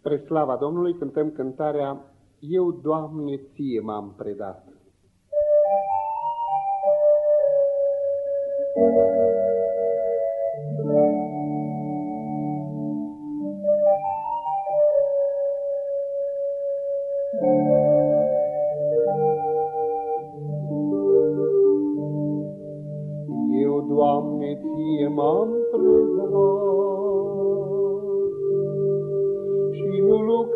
Spre slava Domnului cântăm cântarea Eu, Doamne, Ție m-am predat. Eu, Doamne, Ție m-am predat,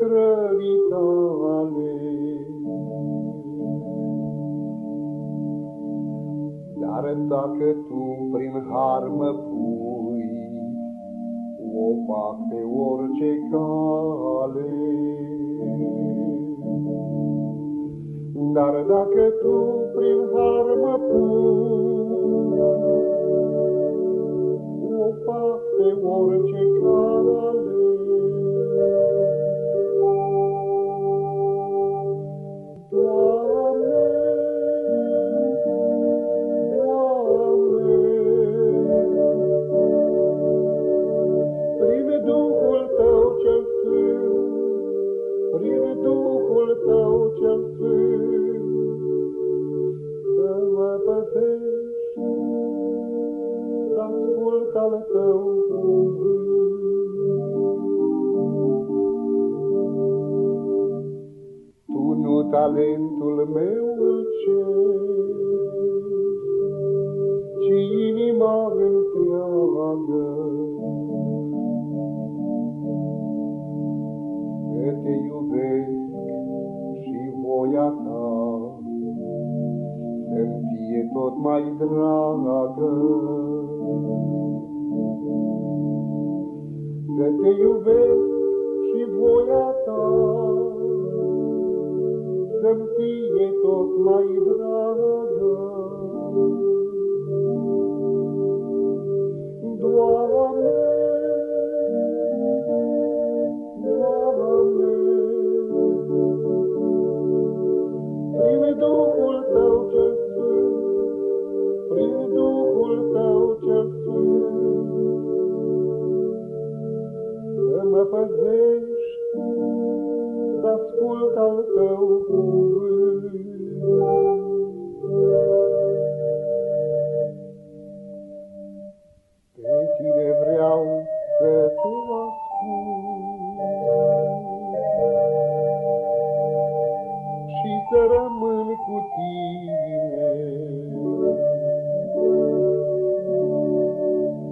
lucrării tale. Dar dacă tu prin har mă pui, o fac pe orice cale. Dar dacă tu prin har mă pui, o fac pe orice cale. Talentul meu îl ci inima întreagă. Că te iubesc și voia ta să-mi fie tot mai dragă. Că te iubesc și voia ta Să-mi fie tot mai dragă. Doamne, Doamne, prin Duhul Tău cel Sfânt, prin Duhul Tău cel Sfânt, mă păzești, să ascult al tău cuvânt. Pe tine vreau să te ascult și să rămân cu tine.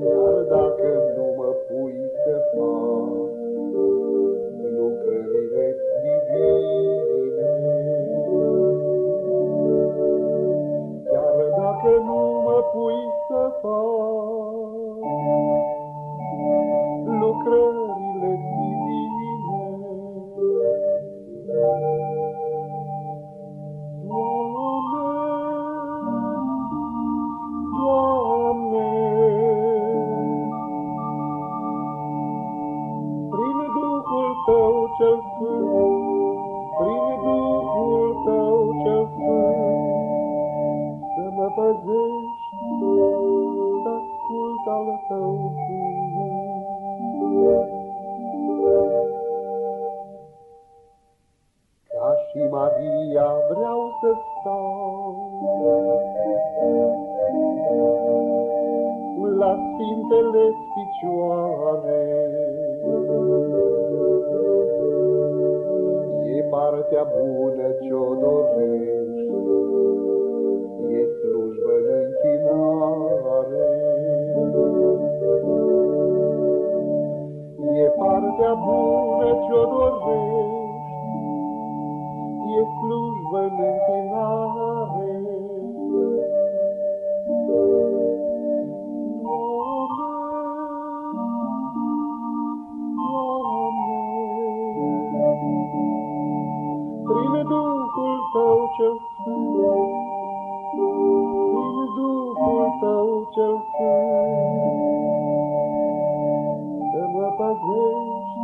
Iar dacă nu mă pui să fac, cel Sfânt, prin Duhul Tău cel Sfânt, să mă păzești ascult al tău Ca și Maria vreau să stau la Sfintele picioare. Bună ce-o Tău cel Sfânt, prin Duhul Tău cel Sfânt, să mă păzești,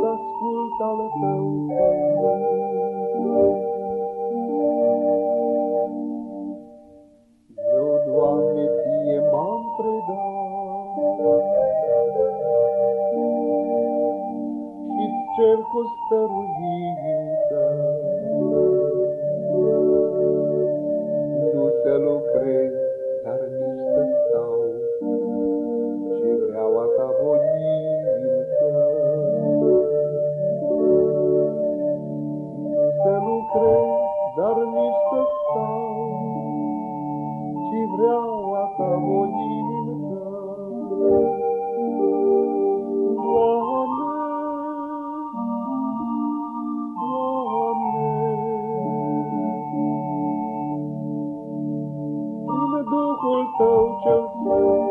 să ascult al Tău Eu, Doamne, Ție m-am predat cer cu stăruință. Duhul